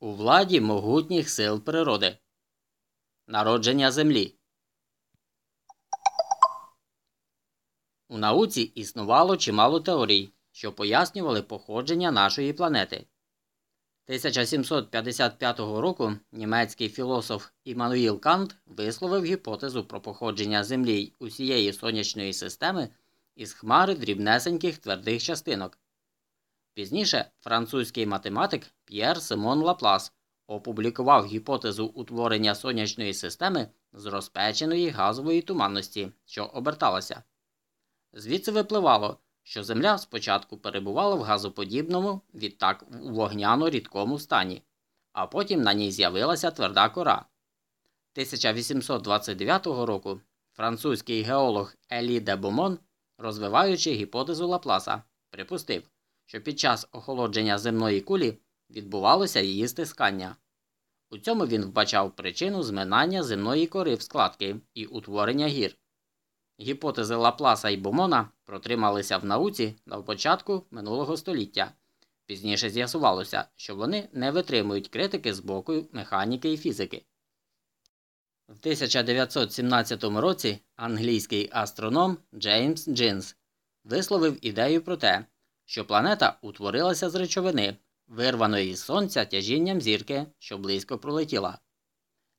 У владі могутніх сил природи. Народження Землі. У науці існувало чимало теорій, що пояснювали походження нашої планети. 1755 року німецький філософ Іммануїл Кант висловив гіпотезу про походження Землі усієї сонячної системи із хмари дрібнесеньких твердих частинок. Пізніше французький математик П'єр Симон Лаплас опублікував гіпотезу утворення сонячної системи з розпеченої газової туманності, що оберталася. Звідси випливало, що Земля спочатку перебувала в газоподібному, відтак у вогняно рідкому стані, а потім на ній з'явилася тверда кора. 1829 року французький геолог Елі де Бомон, розвиваючи гіпотезу Лапласа, припустив, що під час охолодження земної кулі відбувалося її стискання. У цьому він вбачав причину зминання земної кори в складки і утворення гір. Гіпотези Лапласа і Бомона протрималися в науці на початку минулого століття. Пізніше з'ясувалося, що вони не витримують критики з боку механіки і фізики. В 1917 році англійський астроном Джеймс Джинс висловив ідею про те, що планета утворилася з речовини, вирваної з сонця тяжінням зірки, що близько пролетіла.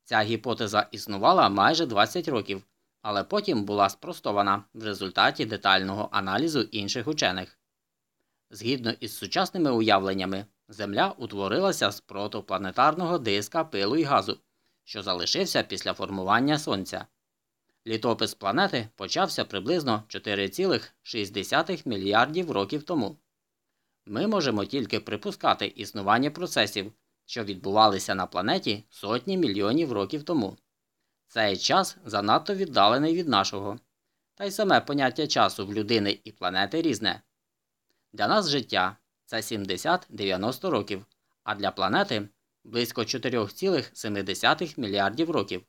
Ця гіпотеза існувала майже 20 років але потім була спростована в результаті детального аналізу інших учених. Згідно із сучасними уявленнями, Земля утворилася з протопланетарного диска пилу і газу, що залишився після формування Сонця. Літопис планети почався приблизно 4,6 мільярдів років тому. Ми можемо тільки припускати існування процесів, що відбувалися на планеті сотні мільйонів років тому. Цей час занадто віддалений від нашого, та й саме поняття часу в людини і планети різне. Для нас життя це 70-90 років, а для планети близько 4,7 мільярдів років.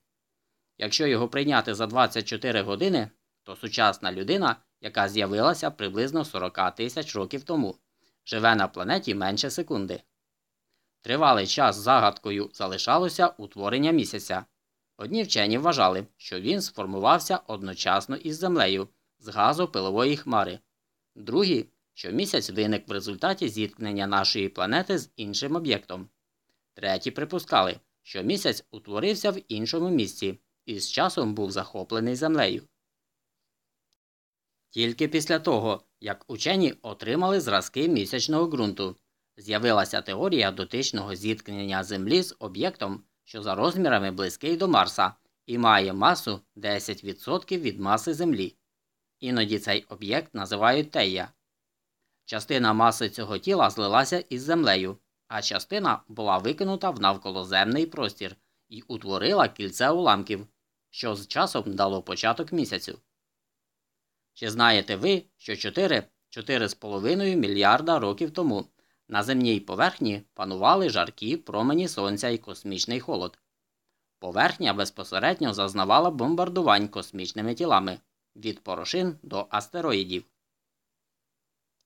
Якщо його прийняти за 24 години, то сучасна людина, яка з'явилася приблизно 40 тисяч років тому, живе на планеті менше секунди. Тривалий час загадкою залишалося утворення місяця. Одні вчені вважали, що він сформувався одночасно із Землею з газопилової хмари, другі, що місяць виник в результаті зіткнення нашої планети з іншим об'єктом. Треті припускали, що місяць утворився в іншому місці і з часом був захоплений Землею. Тільки після того, як учені отримали зразки місячного ґрунту, з'явилася теорія дотичного зіткнення Землі з об'єктом що за розмірами близький до Марса і має масу 10% від маси Землі. Іноді цей об'єкт називають Тея. Частина маси цього тіла злилася із землею, а частина була викинута в навколоземний простір і утворила кільце уламків, що з часом дало початок місяцю. Чи знаєте ви, що 4-4,5 мільярда років тому на земній поверхні панували жаркі промені сонця і космічний холод. Поверхня безпосередньо зазнавала бомбардувань космічними тілами від порошин до астероїдів.